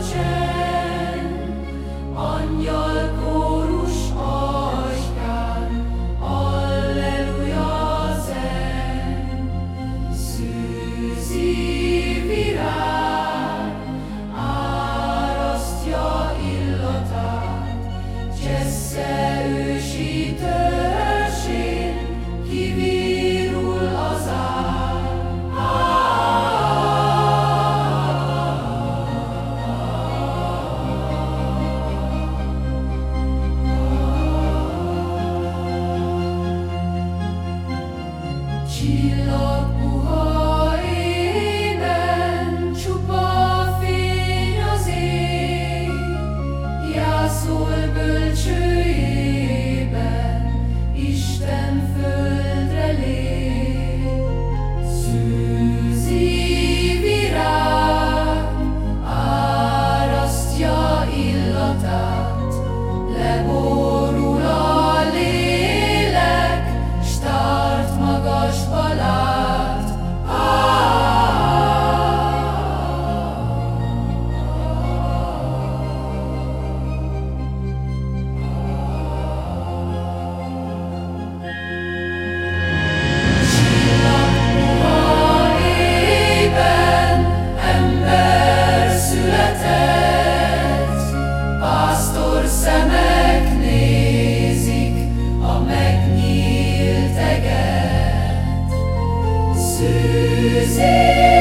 Chair. You. Musik